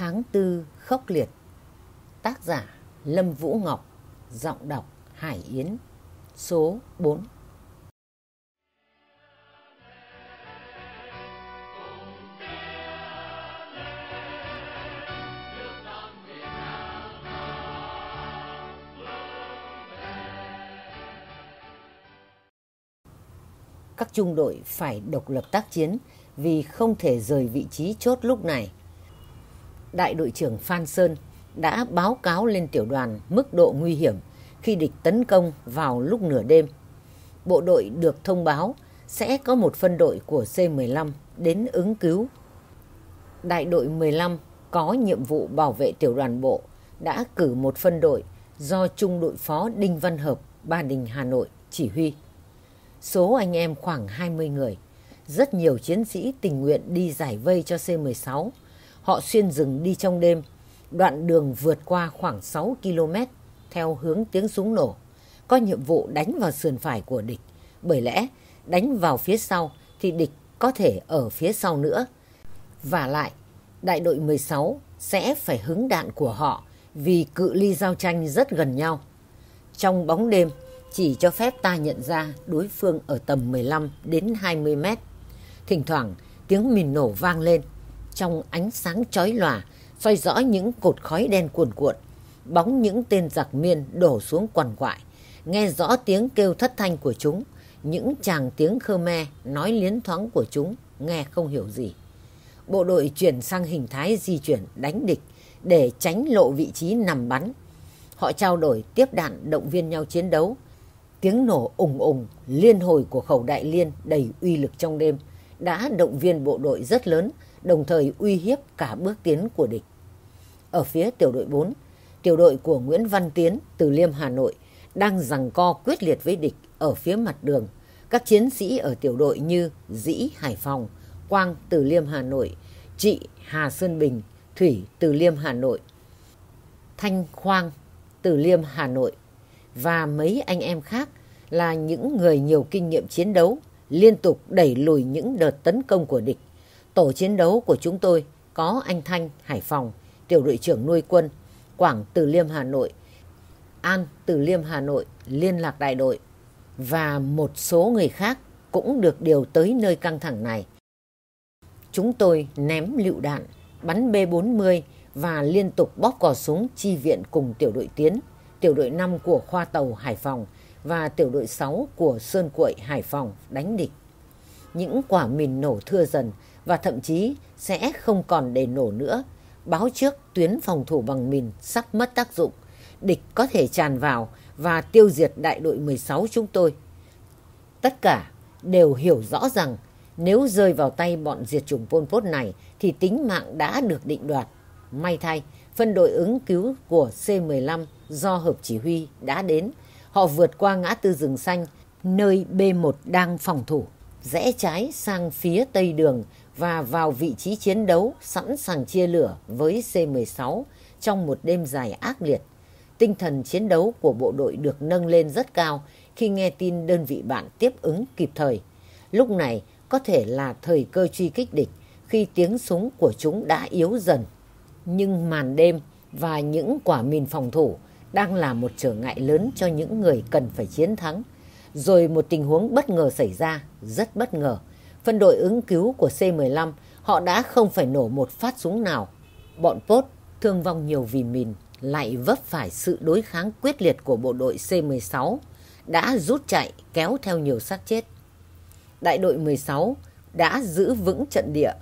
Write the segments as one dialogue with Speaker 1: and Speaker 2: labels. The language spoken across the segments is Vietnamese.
Speaker 1: Tháng tư khốc liệt. Tác giả Lâm Vũ Ngọc, Giọng đọc Hải Yến, Số 4 Các trung đội phải độc lập tác chiến vì không thể rời vị trí chốt lúc này đại đội trưởng Phan Sơn đã báo cáo lên tiểu đoàn mức độ nguy hiểm khi địch tấn công vào lúc nửa đêm. Bộ đội được thông báo sẽ có một phân đội của C-15 đến ứng cứu. Đại đội 15 có nhiệm vụ bảo vệ tiểu đoàn bộ đã cử một phân đội do Trung đội phó Đinh Văn Hợp, Ba Đình, Hà Nội chỉ huy. Số anh em khoảng 20 người, rất nhiều chiến sĩ tình nguyện đi giải vây cho C-16 Họ xuyên rừng đi trong đêm, đoạn đường vượt qua khoảng 6 km theo hướng tiếng súng nổ. Có nhiệm vụ đánh vào sườn phải của địch, bởi lẽ đánh vào phía sau thì địch có thể ở phía sau nữa. Và lại, đại đội 16 sẽ phải hứng đạn của họ vì cự ly giao tranh rất gần nhau. Trong bóng đêm, chỉ cho phép ta nhận ra đối phương ở tầm 15 đến 20 mét. Thỉnh thoảng, tiếng mìn nổ vang lên trong ánh sáng chói lòa, soi rõ những cột khói đen cuồn cuộn, bóng những tên giặc miên đổ xuống quằn quại, nghe rõ tiếng kêu thất thanh của chúng, những chàng tiếng khmer nói liến thoáng của chúng, nghe không hiểu gì. Bộ đội chuyển sang hình thái di chuyển, đánh địch, để tránh lộ vị trí nằm bắn. Họ trao đổi, tiếp đạn, động viên nhau chiến đấu. Tiếng nổ ùng ùng, liên hồi của khẩu đại liên đầy uy lực trong đêm, đã động viên bộ đội rất lớn đồng thời uy hiếp cả bước tiến của địch. Ở phía tiểu đội 4, tiểu đội của Nguyễn Văn Tiến từ Liêm Hà Nội đang giằng co quyết liệt với địch ở phía mặt đường. Các chiến sĩ ở tiểu đội như Dĩ Hải Phòng, Quang từ Liêm Hà Nội, Trị Hà Sơn Bình, Thủy từ Liêm Hà Nội, Thanh Khoang từ Liêm Hà Nội và mấy anh em khác là những người nhiều kinh nghiệm chiến đấu liên tục đẩy lùi những đợt tấn công của địch Tổ chiến đấu của chúng tôi có anh Thanh, Hải Phòng, tiểu đội trưởng nuôi quân, Quảng Từ Liêm Hà Nội, An Từ Liêm Hà Nội, liên lạc đại đội và một số người khác cũng được điều tới nơi căng thẳng này. Chúng tôi ném lựu đạn, bắn B-40 và liên tục bóp cò súng chi viện cùng tiểu đội tiến, tiểu đội 5 của khoa tàu Hải Phòng và tiểu đội 6 của Sơn Quậy Hải Phòng đánh địch. Những quả mìn nổ thưa dần và thậm chí sẽ không còn để nổ nữa. Báo trước tuyến phòng thủ bằng mìn sắp mất tác dụng. Địch có thể tràn vào và tiêu diệt đại đội 16 chúng tôi. Tất cả đều hiểu rõ rằng nếu rơi vào tay bọn diệt chủng Pol Pot này thì tính mạng đã được định đoạt. May thay, phân đội ứng cứu của C-15 do hợp chỉ huy đã đến. Họ vượt qua ngã tư rừng xanh, nơi B1 đang phòng thủ, rẽ trái sang phía tây đường và vào vị trí chiến đấu sẵn sàng chia lửa với C-16 trong một đêm dài ác liệt. Tinh thần chiến đấu của bộ đội được nâng lên rất cao khi nghe tin đơn vị bạn tiếp ứng kịp thời. Lúc này có thể là thời cơ truy kích địch khi tiếng súng của chúng đã yếu dần. Nhưng màn đêm và những quả mìn phòng thủ đang là một trở ngại lớn cho những người cần phải chiến thắng. Rồi một tình huống bất ngờ xảy ra, rất bất ngờ phân đội ứng cứu của C-15 họ đã không phải nổ một phát súng nào. Bọn Pốt thương vong nhiều vì mìn, lại vấp phải sự đối kháng quyết liệt của bộ đội C-16 đã rút chạy, kéo theo nhiều xác chết. Đại đội 16 đã giữ vững trận địa.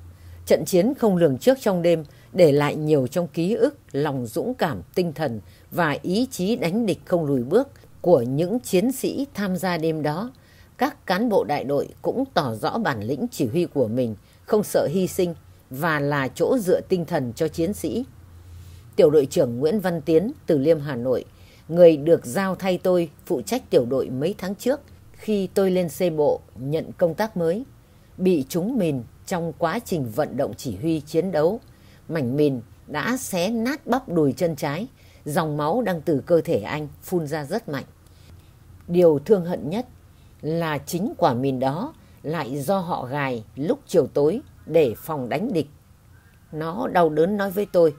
Speaker 1: Trận chiến không lường trước trong đêm, để lại nhiều trong ký ức, lòng dũng cảm, tinh thần và ý chí đánh địch không lùi bước của những chiến sĩ tham gia đêm đó các cán bộ đại đội cũng tỏ rõ bản lĩnh chỉ huy của mình, không sợ hy sinh và là chỗ dựa tinh thần cho chiến sĩ. Tiểu đội trưởng Nguyễn Văn Tiến từ Liêm Hà Nội, người được giao thay tôi phụ trách tiểu đội mấy tháng trước khi tôi lên xe bộ nhận công tác mới, bị trúng mìn trong quá trình vận động chỉ huy chiến đấu. Mảnh mìn đã xé nát bắp đùi chân trái, dòng máu đang từ cơ thể anh phun ra rất mạnh. Điều thương hận nhất là chính quả mìn đó lại do họ gài lúc chiều tối để phòng đánh địch. Nó đau đớn nói với tôi,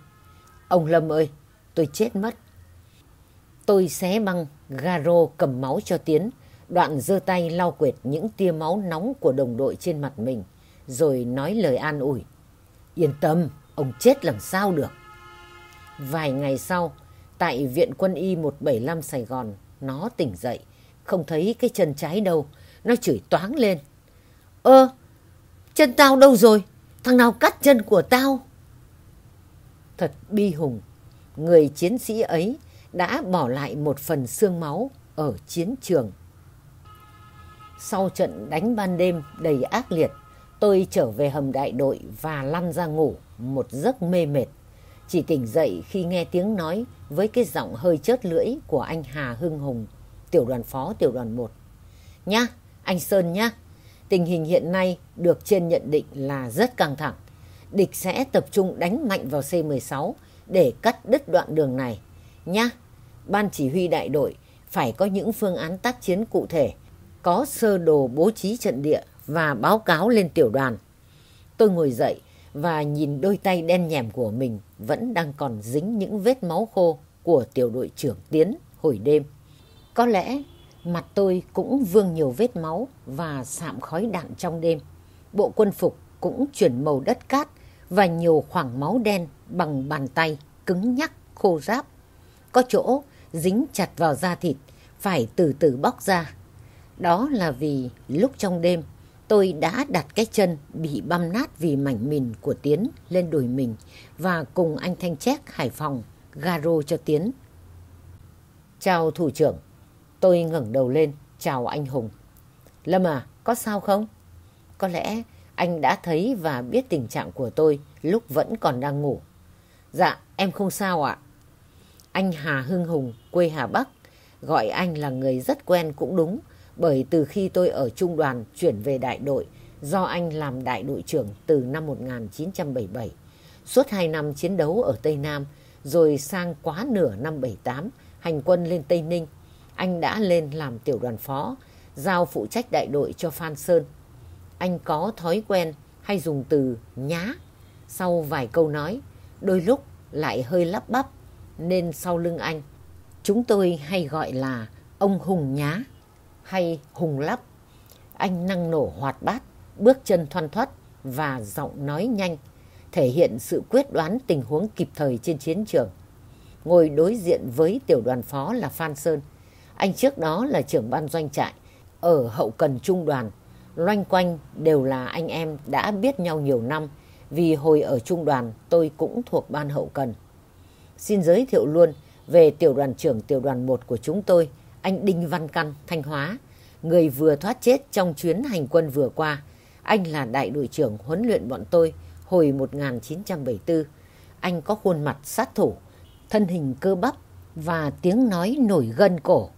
Speaker 1: Ông Lâm ơi, tôi chết mất. Tôi xé băng, garo cầm máu cho Tiến, đoạn giơ tay lau quệt những tia máu nóng của đồng đội trên mặt mình, rồi nói lời an ủi. Yên tâm, ông chết làm sao được. Vài ngày sau, tại Viện Quân y 175 Sài Gòn, nó tỉnh dậy, không thấy cái chân trái đâu, nó chửi toáng lên. Ơ, chân tao đâu rồi? Thằng nào cắt chân của tao? Thật bi hùng, người chiến sĩ ấy đã bỏ lại một phần xương máu ở chiến trường. Sau trận đánh ban đêm đầy ác liệt, tôi trở về hầm đại đội và lăn ra ngủ một giấc mê mệt. Chỉ tỉnh dậy khi nghe tiếng nói với cái giọng hơi chớt lưỡi của anh Hà Hưng Hùng, tiểu đoàn phó tiểu đoàn 1. Nhá, anh Sơn nhá, tình hình hiện nay được trên nhận định là rất căng thẳng. Địch sẽ tập trung đánh mạnh vào C-16 để cắt đứt đoạn đường này. Nhá, ban chỉ huy đại đội phải có những phương án tác chiến cụ thể, có sơ đồ bố trí trận địa và báo cáo lên tiểu đoàn. Tôi ngồi dậy và nhìn đôi tay đen nhèm của mình vẫn đang còn dính những vết máu khô của tiểu đội trưởng Tiến hồi đêm. Có lẽ mặt tôi cũng vương nhiều vết máu và sạm khói đạn trong đêm. Bộ quân phục cũng chuyển màu đất cát và nhiều khoảng máu đen bằng bàn tay cứng nhắc khô ráp. Có chỗ dính chặt vào da thịt, phải từ từ bóc ra. Đó là vì lúc trong đêm tôi đã đặt cái chân bị băm nát vì mảnh mìn của Tiến lên đùi mình và cùng anh Thanh Chét Hải Phòng garo cho Tiến. Chào thủ trưởng, tôi ngẩng đầu lên chào anh Hùng. Lâm à, có sao không? Có lẽ anh đã thấy và biết tình trạng của tôi lúc vẫn còn đang ngủ. Dạ, em không sao ạ. Anh Hà Hưng Hùng, quê Hà Bắc, gọi anh là người rất quen cũng đúng, bởi từ khi tôi ở trung đoàn chuyển về đại đội, do anh làm đại đội trưởng từ năm 1977. Suốt 2 năm chiến đấu ở Tây Nam, rồi sang quá nửa năm 78, hành quân lên Tây Ninh. Anh đã lên làm tiểu đoàn phó, giao phụ trách đại đội cho Phan Sơn. Anh có thói quen hay dùng từ nhá sau vài câu nói, đôi lúc lại hơi lắp bắp, nên sau lưng anh, chúng tôi hay gọi là ông Hùng nhá hay Hùng lắp. Anh năng nổ hoạt bát, bước chân thoăn thoắt và giọng nói nhanh, thể hiện sự quyết đoán tình huống kịp thời trên chiến trường. Ngồi đối diện với tiểu đoàn phó là Phan Sơn. Anh trước đó là trưởng ban doanh trại, ở hậu cần trung đoàn. Loanh quanh đều là anh em đã biết nhau nhiều năm, vì hồi ở trung đoàn tôi cũng thuộc ban hậu cần. Xin giới thiệu luôn về tiểu đoàn trưởng tiểu đoàn 1 của chúng tôi, anh Đinh Văn Căn, Thanh Hóa, người vừa thoát chết trong chuyến hành quân vừa qua. Anh là đại đội trưởng huấn luyện bọn tôi hồi 1974. Anh có khuôn mặt sát thủ, thân hình cơ bắp và tiếng nói nổi gân cổ,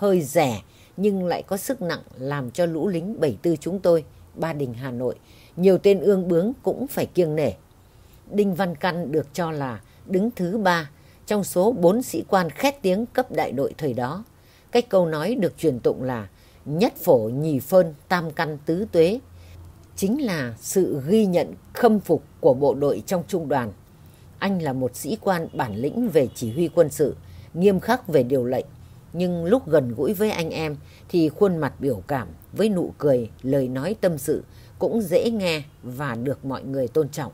Speaker 1: hơi rẻ nhưng lại có sức nặng làm cho lũ lính 74 chúng tôi, Ba Đình Hà Nội, nhiều tên ương bướng cũng phải kiêng nể. Đinh Văn Căn được cho là đứng thứ ba trong số bốn sĩ quan khét tiếng cấp đại đội thời đó. Cách câu nói được truyền tụng là nhất phổ nhì phơn tam căn tứ tuế. Chính là sự ghi nhận khâm phục của bộ đội trong trung đoàn. Anh là một sĩ quan bản lĩnh về chỉ huy quân sự, nghiêm khắc về điều lệnh. Nhưng lúc gần gũi với anh em thì khuôn mặt biểu cảm với nụ cười, lời nói tâm sự cũng dễ nghe và được mọi người tôn trọng.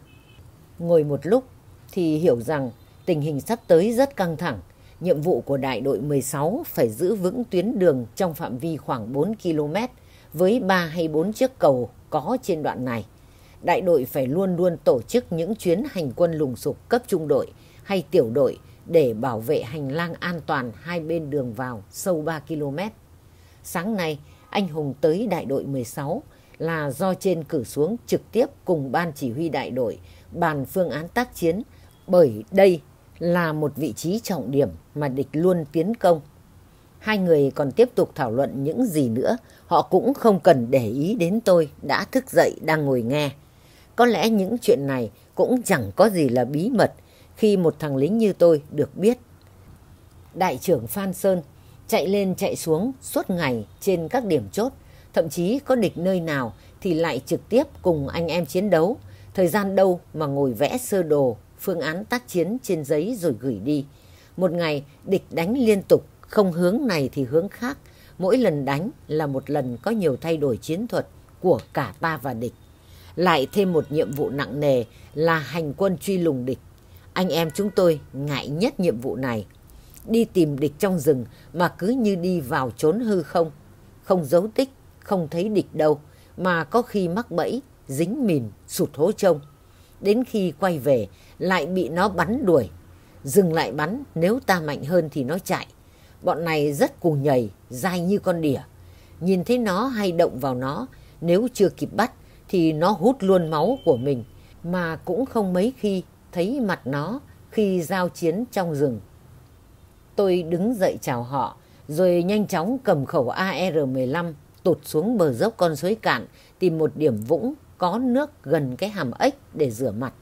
Speaker 1: Ngồi một lúc thì hiểu rằng tình hình sắp tới rất căng thẳng. Nhiệm vụ của đại đội 16 phải giữ vững tuyến đường trong phạm vi khoảng 4 km với 3 hay 4 chiếc cầu có trên đoạn này. Đại đội phải luôn luôn tổ chức những chuyến hành quân lùng sục cấp trung đội hay tiểu đội để bảo vệ hành lang an toàn hai bên đường vào sâu 3 km. Sáng nay, anh Hùng tới đại đội 16 là do trên cử xuống trực tiếp cùng ban chỉ huy đại đội bàn phương án tác chiến bởi đây là một vị trí trọng điểm mà địch luôn tiến công. Hai người còn tiếp tục thảo luận những gì nữa, họ cũng không cần để ý đến tôi đã thức dậy đang ngồi nghe. Có lẽ những chuyện này cũng chẳng có gì là bí mật khi một thằng lính như tôi được biết. Đại trưởng Phan Sơn chạy lên chạy xuống suốt ngày trên các điểm chốt, thậm chí có địch nơi nào thì lại trực tiếp cùng anh em chiến đấu. Thời gian đâu mà ngồi vẽ sơ đồ phương án tác chiến trên giấy rồi gửi đi. Một ngày, địch đánh liên tục, không hướng này thì hướng khác. Mỗi lần đánh là một lần có nhiều thay đổi chiến thuật của cả ta và địch. Lại thêm một nhiệm vụ nặng nề là hành quân truy lùng địch. Anh em chúng tôi ngại nhất nhiệm vụ này. Đi tìm địch trong rừng mà cứ như đi vào trốn hư không. Không dấu tích, không thấy địch đâu, mà có khi mắc bẫy, dính mìn, sụt hố trông. Đến khi quay về, lại bị nó bắn đuổi. Dừng lại bắn, nếu ta mạnh hơn thì nó chạy. Bọn này rất cù nhầy, dai như con đỉa. Nhìn thấy nó hay động vào nó, nếu chưa kịp bắt thì nó hút luôn máu của mình. Mà cũng không mấy khi thấy mặt nó khi giao chiến trong rừng. Tôi đứng dậy chào họ, rồi nhanh chóng cầm khẩu AR-15 tụt xuống bờ dốc con suối cạn, tìm một điểm vũng có nước gần cái hàm ếch để rửa mặt,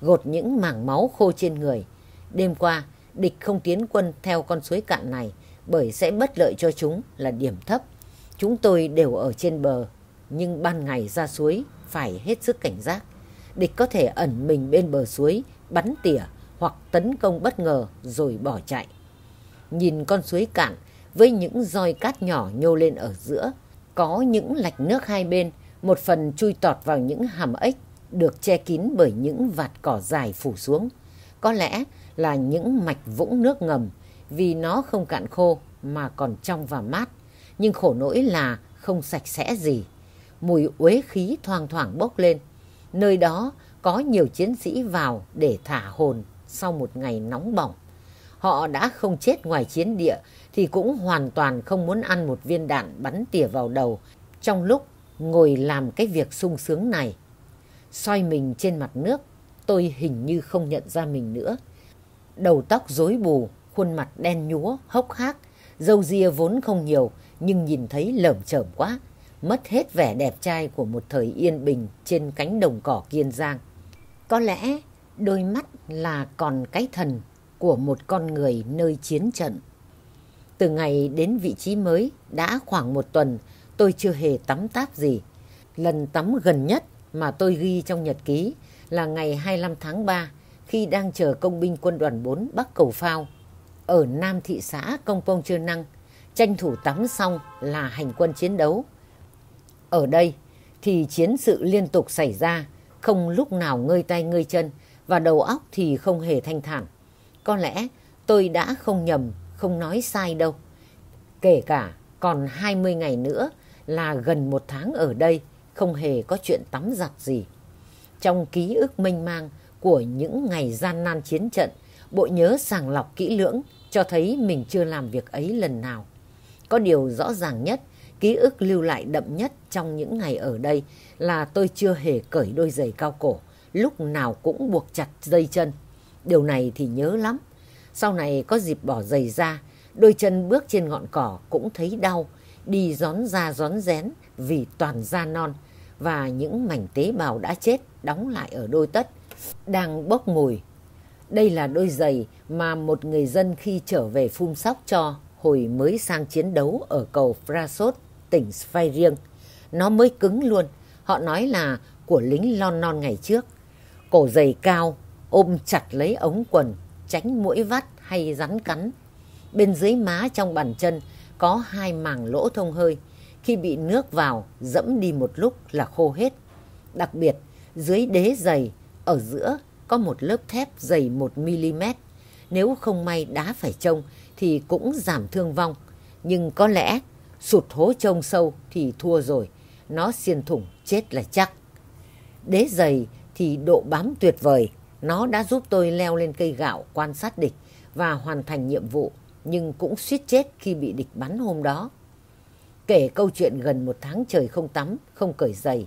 Speaker 1: gột những mảng máu khô trên người. Đêm qua, địch không tiến quân theo con suối cạn này bởi sẽ bất lợi cho chúng là điểm thấp. Chúng tôi đều ở trên bờ, nhưng ban ngày ra suối phải hết sức cảnh giác. Địch có thể ẩn mình bên bờ suối, bắn tỉa hoặc tấn công bất ngờ rồi bỏ chạy. Nhìn con suối cạn với những roi cát nhỏ nhô lên ở giữa, có những lạch nước hai bên, một phần chui tọt vào những hàm ếch được che kín bởi những vạt cỏ dài phủ xuống. Có lẽ là những mạch vũng nước ngầm vì nó không cạn khô mà còn trong và mát. Nhưng khổ nỗi là không sạch sẽ gì. Mùi uế khí thoang thoảng bốc lên. Nơi đó có nhiều chiến sĩ vào để thả hồn sau một ngày nóng bỏng. Họ đã không chết ngoài chiến địa thì cũng hoàn toàn không muốn ăn một viên đạn bắn tỉa vào đầu trong lúc ngồi làm cái việc sung sướng này. soi mình trên mặt nước, tôi hình như không nhận ra mình nữa. Đầu tóc rối bù, khuôn mặt đen nhúa, hốc hác, dâu ria vốn không nhiều nhưng nhìn thấy lởm chởm quá, mất hết vẻ đẹp trai của một thời yên bình trên cánh đồng cỏ Kiên Giang. Có lẽ đôi mắt là còn cái thần của một con người nơi chiến trận. Từ ngày đến vị trí mới đã khoảng một tuần tôi chưa hề tắm táp gì. Lần tắm gần nhất mà tôi ghi trong nhật ký là ngày 25 tháng 3 khi đang chờ công binh quân đoàn 4 Bắc Cầu Phao ở Nam thị xã Công Pông Trơ Năng tranh thủ tắm xong là hành quân chiến đấu. Ở đây thì chiến sự liên tục xảy ra, không lúc nào ngơi tay ngơi chân và đầu óc thì không hề thanh thản. Có lẽ tôi đã không nhầm, không nói sai đâu. Kể cả còn 20 ngày nữa là gần một tháng ở đây, không hề có chuyện tắm giặt gì. Trong ký ức mênh mang của những ngày gian nan chiến trận, bộ nhớ sàng lọc kỹ lưỡng cho thấy mình chưa làm việc ấy lần nào. Có điều rõ ràng nhất, ký ức lưu lại đậm nhất trong những ngày ở đây là tôi chưa hề cởi đôi giày cao cổ, lúc nào cũng buộc chặt dây chân. Điều này thì nhớ lắm. Sau này có dịp bỏ giày ra, đôi chân bước trên ngọn cỏ cũng thấy đau, đi gión ra gión rén vì toàn da non và những mảnh tế bào đã chết đóng lại ở đôi tất, đang bốc mùi. Đây là đôi giày mà một người dân khi trở về phun sóc cho hồi mới sang chiến đấu ở cầu Frasot, tỉnh Svairieng. Nó mới cứng luôn, họ nói là của lính lon non ngày trước. Cổ dày cao, ôm chặt lấy ống quần, tránh mũi vắt hay rắn cắn. Bên dưới má trong bàn chân có hai màng lỗ thông hơi. Khi bị nước vào, dẫm đi một lúc là khô hết. Đặc biệt, dưới đế giày, ở giữa có một lớp thép dày 1mm. Nếu không may đá phải trông thì cũng giảm thương vong. Nhưng có lẽ sụt hố trông sâu thì thua rồi. Nó xiên thủng chết là chắc. Đế giày thì độ bám tuyệt vời. Nó đã giúp tôi leo lên cây gạo quan sát địch và hoàn thành nhiệm vụ, nhưng cũng suýt chết khi bị địch bắn hôm đó. Kể câu chuyện gần một tháng trời không tắm, không cởi giày.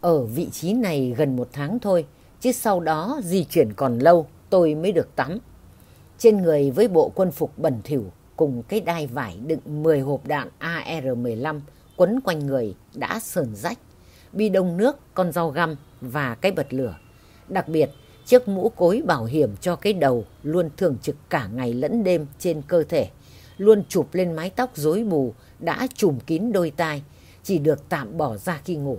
Speaker 1: Ở vị trí này gần một tháng thôi, chứ sau đó di chuyển còn lâu tôi mới được tắm. Trên người với bộ quân phục bẩn thỉu cùng cái đai vải đựng 10 hộp đạn AR-15 quấn quanh người đã sờn rách, bi đông nước, con dao găm và cái bật lửa. Đặc biệt, chiếc mũ cối bảo hiểm cho cái đầu luôn thường trực cả ngày lẫn đêm trên cơ thể, luôn chụp lên mái tóc rối bù đã trùm kín đôi tai, chỉ được tạm bỏ ra khi ngủ.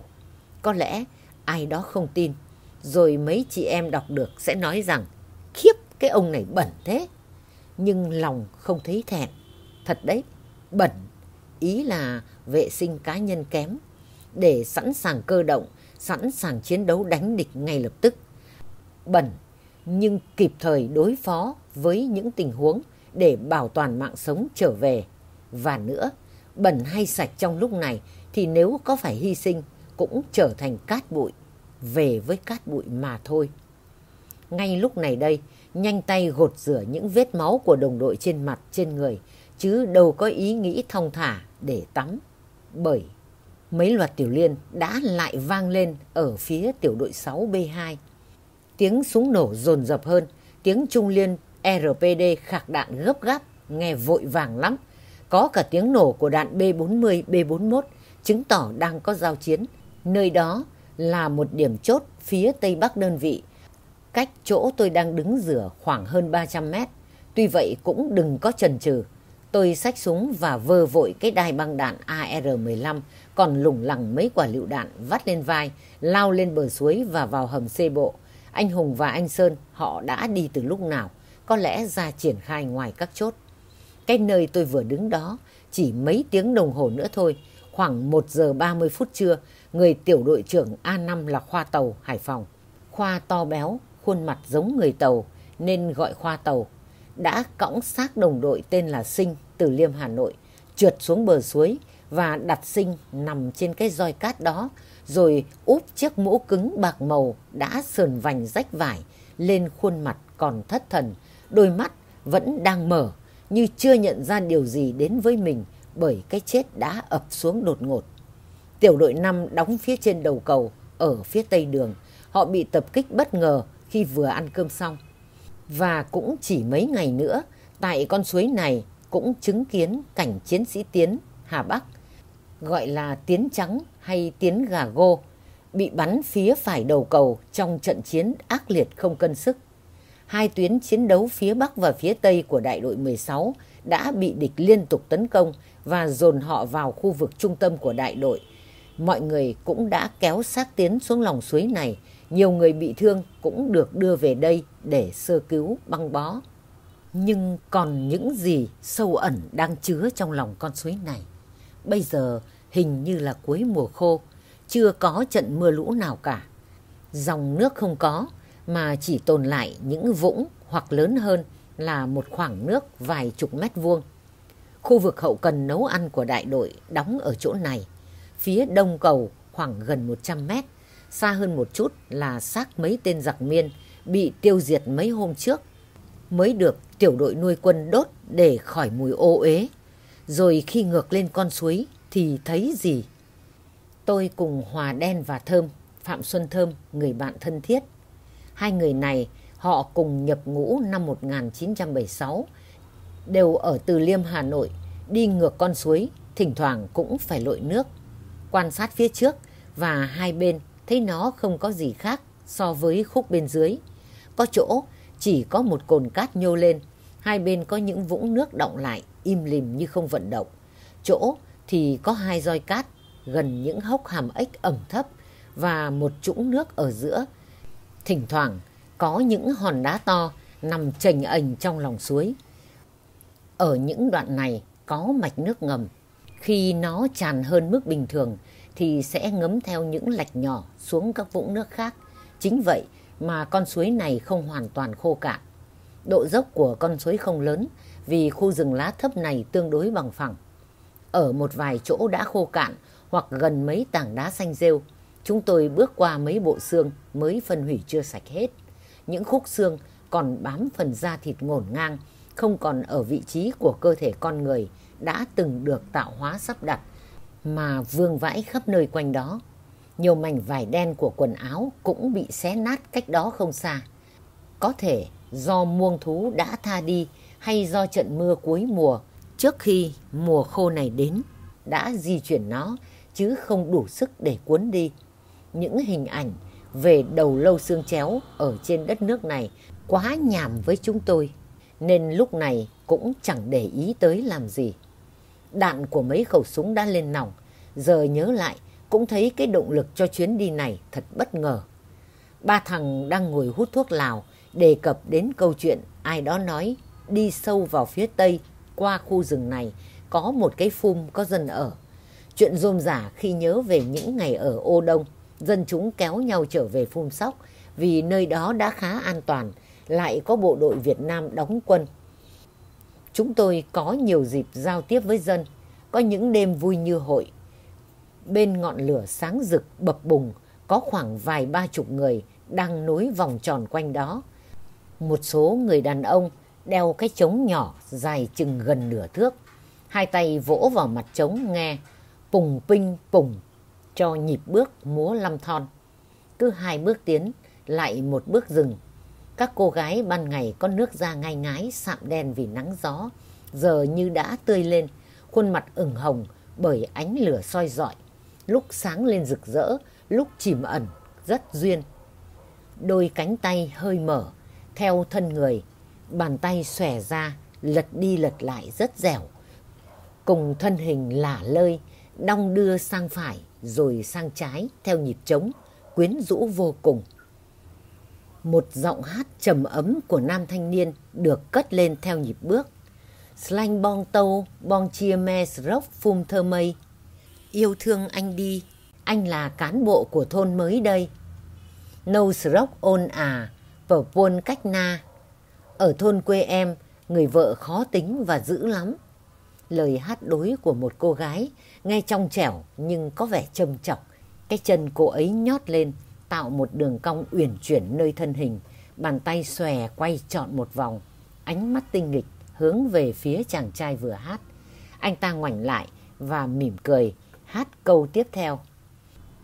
Speaker 1: Có lẽ ai đó không tin, Rồi mấy chị em đọc được sẽ nói rằng khiếp cái ông này bẩn thế. Nhưng lòng không thấy thẹn. Thật đấy, bẩn. Ý là vệ sinh cá nhân kém. Để sẵn sàng cơ động, sẵn sàng chiến đấu đánh địch ngay lập tức. Bẩn, nhưng kịp thời đối phó với những tình huống để bảo toàn mạng sống trở về. Và nữa, bẩn hay sạch trong lúc này thì nếu có phải hy sinh cũng trở thành cát bụi, về với cát bụi mà thôi. Ngay lúc này đây, nhanh tay gột rửa những vết máu của đồng đội trên mặt, trên người, chứ đâu có ý nghĩ thong thả để tắm. Bởi mấy loạt tiểu liên đã lại vang lên ở phía tiểu đội 6B2. Tiếng súng nổ dồn dập hơn, tiếng trung liên RPD khạc đạn gấp gáp, nghe vội vàng lắm. Có cả tiếng nổ của đạn B40, B41, chứng tỏ đang có giao chiến. Nơi đó là một điểm chốt phía tây bắc đơn vị, cách chỗ tôi đang đứng rửa khoảng hơn 300 mét. Tuy vậy cũng đừng có chần chừ. Tôi xách súng và vơ vội cái đai băng đạn AR-15, còn lủng lẳng mấy quả lựu đạn vắt lên vai, lao lên bờ suối và vào hầm xe bộ. Anh Hùng và anh Sơn họ đã đi từ lúc nào, có lẽ ra triển khai ngoài các chốt. Cái nơi tôi vừa đứng đó, chỉ mấy tiếng đồng hồ nữa thôi, khoảng 1 giờ 30 phút trưa, người tiểu đội trưởng A5 là Khoa Tàu, Hải Phòng. Khoa to béo, khuôn mặt giống người Tàu, nên gọi Khoa Tàu. Đã cõng xác đồng đội tên là Sinh từ Liêm Hà Nội, trượt xuống bờ suối và đặt Sinh nằm trên cái roi cát đó, rồi úp chiếc mũ cứng bạc màu đã sờn vành rách vải lên khuôn mặt còn thất thần, đôi mắt vẫn đang mở như chưa nhận ra điều gì đến với mình bởi cái chết đã ập xuống đột ngột. Tiểu đội 5 đóng phía trên đầu cầu ở phía tây đường. Họ bị tập kích bất ngờ khi vừa ăn cơm xong. Và cũng chỉ mấy ngày nữa, tại con suối này cũng chứng kiến cảnh chiến sĩ Tiến Hà Bắc, gọi là Tiến Trắng hay Tiến Gà Gô, bị bắn phía phải đầu cầu trong trận chiến ác liệt không cân sức. Hai tuyến chiến đấu phía Bắc và phía Tây của đại đội 16 đã bị địch liên tục tấn công và dồn họ vào khu vực trung tâm của đại đội. Mọi người cũng đã kéo sát tiến xuống lòng suối này. Nhiều người bị thương cũng được đưa về đây để sơ cứu băng bó. Nhưng còn những gì sâu ẩn đang chứa trong lòng con suối này? Bây giờ hình như là cuối mùa khô, chưa có trận mưa lũ nào cả. Dòng nước không có, mà chỉ tồn lại những vũng hoặc lớn hơn là một khoảng nước vài chục mét vuông. Khu vực hậu cần nấu ăn của đại đội đóng ở chỗ này. Phía đông cầu khoảng gần 100 mét, xa hơn một chút là xác mấy tên giặc miên bị tiêu diệt mấy hôm trước. Mới được tiểu đội nuôi quân đốt để khỏi mùi ô uế. Rồi khi ngược lên con suối thì thấy gì? Tôi cùng Hòa Đen và Thơm, Phạm Xuân Thơm, người bạn thân thiết. Hai người này họ cùng nhập ngũ năm 1976 đều ở Từ Liêm Hà Nội, đi ngược con suối, thỉnh thoảng cũng phải lội nước. Quan sát phía trước và hai bên thấy nó không có gì khác so với khúc bên dưới. Có chỗ chỉ có một cồn cát nhô lên, hai bên có những vũng nước động lại, im lìm như không vận động. Chỗ thì có hai roi cát gần những hốc hàm ếch ẩm thấp và một trũng nước ở giữa. Thỉnh thoảng có những hòn đá to nằm chềnh ảnh trong lòng suối. Ở những đoạn này có mạch nước ngầm. Khi nó tràn hơn mức bình thường thì sẽ ngấm theo những lạch nhỏ xuống các vũng nước khác. Chính vậy mà con suối này không hoàn toàn khô cạn. Độ dốc của con suối không lớn vì khu rừng lá thấp này tương đối bằng phẳng. Ở một vài chỗ đã khô cạn hoặc gần mấy tảng đá xanh rêu, chúng tôi bước qua mấy bộ xương mới phân hủy chưa sạch hết. Những khúc xương còn bám phần da thịt ngổn ngang không còn ở vị trí của cơ thể con người đã từng được tạo hóa sắp đặt mà vương vãi khắp nơi quanh đó. Nhiều mảnh vải đen của quần áo cũng bị xé nát cách đó không xa. Có thể do muông thú đã tha đi hay do trận mưa cuối mùa trước khi mùa khô này đến đã di chuyển nó, chứ không đủ sức để cuốn đi. Những hình ảnh về đầu lâu xương chéo ở trên đất nước này quá nhảm với chúng tôi, nên lúc này cũng chẳng để ý tới làm gì. Đạn của mấy khẩu súng đã lên nòng, giờ nhớ lại cũng thấy cái động lực cho chuyến đi này thật bất ngờ. ba thằng đang ngồi hút thuốc lào đề cập đến câu chuyện ai đó nói đi sâu vào phía tây qua khu rừng này có một cái phum có dân ở. Chuyện rôm rả khi nhớ về những ngày ở ô đông, dân chúng kéo nhau trở về phum sóc vì nơi đó đã khá an toàn, lại có bộ đội Việt Nam đóng quân. Chúng tôi có nhiều dịp giao tiếp với dân, có những đêm vui như hội. Bên ngọn lửa sáng rực bập bùng, có khoảng vài ba chục người đang nối vòng tròn quanh đó. Một số người đàn ông đeo cái trống nhỏ dài chừng gần nửa thước. Hai tay vỗ vào mặt trống nghe pùng pinh pùng cho nhịp bước múa lâm thon. Cứ hai bước tiến lại một bước dừng. Các cô gái ban ngày có nước da ngay ngái sạm đen vì nắng gió, giờ như đã tươi lên, khuôn mặt ửng hồng bởi ánh lửa soi rọi, lúc sáng lên rực rỡ, lúc chìm ẩn, rất duyên. Đôi cánh tay hơi mở, theo thân người, bàn tay xòe ra, lật đi lật lại rất dẻo, cùng thân hình lả lơi, đong đưa sang phải rồi sang trái theo nhịp trống, quyến rũ vô cùng. Một giọng hát trầm ấm của nam thanh niên được cất lên theo nhịp bước. Slang bong tâu, bong chia me rock phum thơ mây. Yêu thương anh đi, anh là cán bộ của thôn mới đây. No srok ôn à, vở buôn cách na. Ở thôn quê em, người vợ khó tính và dữ lắm. Lời hát đối của một cô gái, nghe trong trẻo nhưng có vẻ trầm trọng. Cái chân cô ấy nhót lên, tạo một đường cong uyển chuyển nơi thân hình. Bàn tay xòe quay trọn một vòng. Ánh mắt tinh nghịch hướng về phía chàng trai vừa hát. Anh ta ngoảnh lại và mỉm cười, hát câu tiếp theo.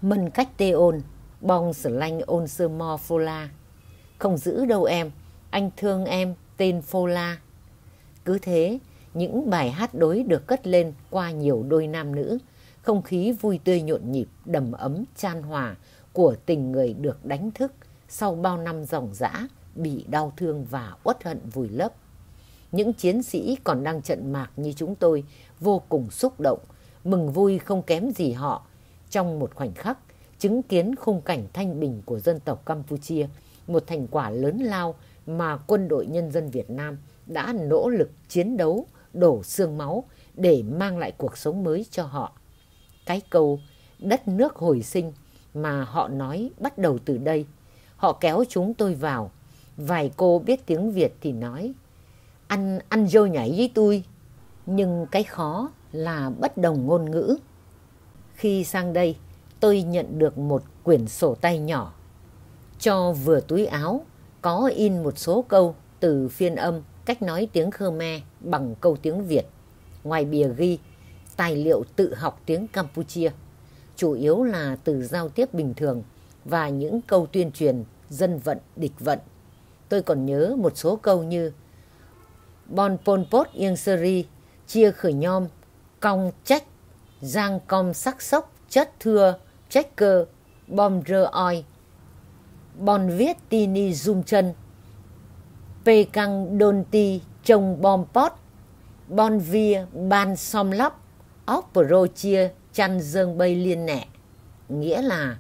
Speaker 1: Mân cách tê ôn, bong sờ lanh ôn sơ mo phô la. Không giữ đâu em, anh thương em, tên phô la. Cứ thế, những bài hát đối được cất lên qua nhiều đôi nam nữ, không khí vui tươi nhộn nhịp, đầm ấm, chan hòa của tình người được đánh thức sau bao năm ròng rã bị đau thương và uất hận vùi lấp. Những chiến sĩ còn đang trận mạc như chúng tôi vô cùng xúc động, mừng vui không kém gì họ. Trong một khoảnh khắc, chứng kiến khung cảnh thanh bình của dân tộc Campuchia, một thành quả lớn lao mà quân đội nhân dân Việt Nam đã nỗ lực chiến đấu, đổ xương máu để mang lại cuộc sống mới cho họ. Cái câu đất nước hồi sinh mà họ nói bắt đầu từ đây. Họ kéo chúng tôi vào. Vài cô biết tiếng Việt thì nói Anh, anh dô nhảy với tôi. Nhưng cái khó là bất đồng ngôn ngữ. Khi sang đây, tôi nhận được một quyển sổ tay nhỏ. Cho vừa túi áo, có in một số câu từ phiên âm cách nói tiếng Khmer bằng câu tiếng Việt. Ngoài bìa ghi, tài liệu tự học tiếng Campuchia, chủ yếu là từ giao tiếp bình thường và những câu tuyên truyền dân vận, địch vận. Tôi còn nhớ một số câu như Bon Pol Pot yên Seri, chia khởi nhom, cong trách, giang com sắc sốc, chất thưa, trách cơ, bom rơ oi, bon viết tini Dung chân, Pê căng đôn ti trồng bom pot, bon via ban som lóc, óc pro chia chăn dương bay liên nẹ. Nghĩa là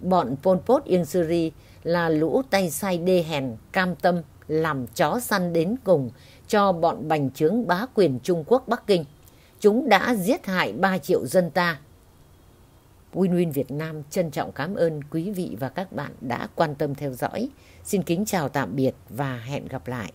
Speaker 1: bọn Pol Pot Yên Syri là lũ tay sai đê hèn, cam tâm, làm chó săn đến cùng cho bọn bành trướng bá quyền Trung Quốc Bắc Kinh. Chúng đã giết hại 3 triệu dân ta. Win Win Việt Nam trân trọng cảm ơn quý vị và các bạn đã quan tâm theo dõi. Xin kính chào tạm biệt và hẹn gặp lại.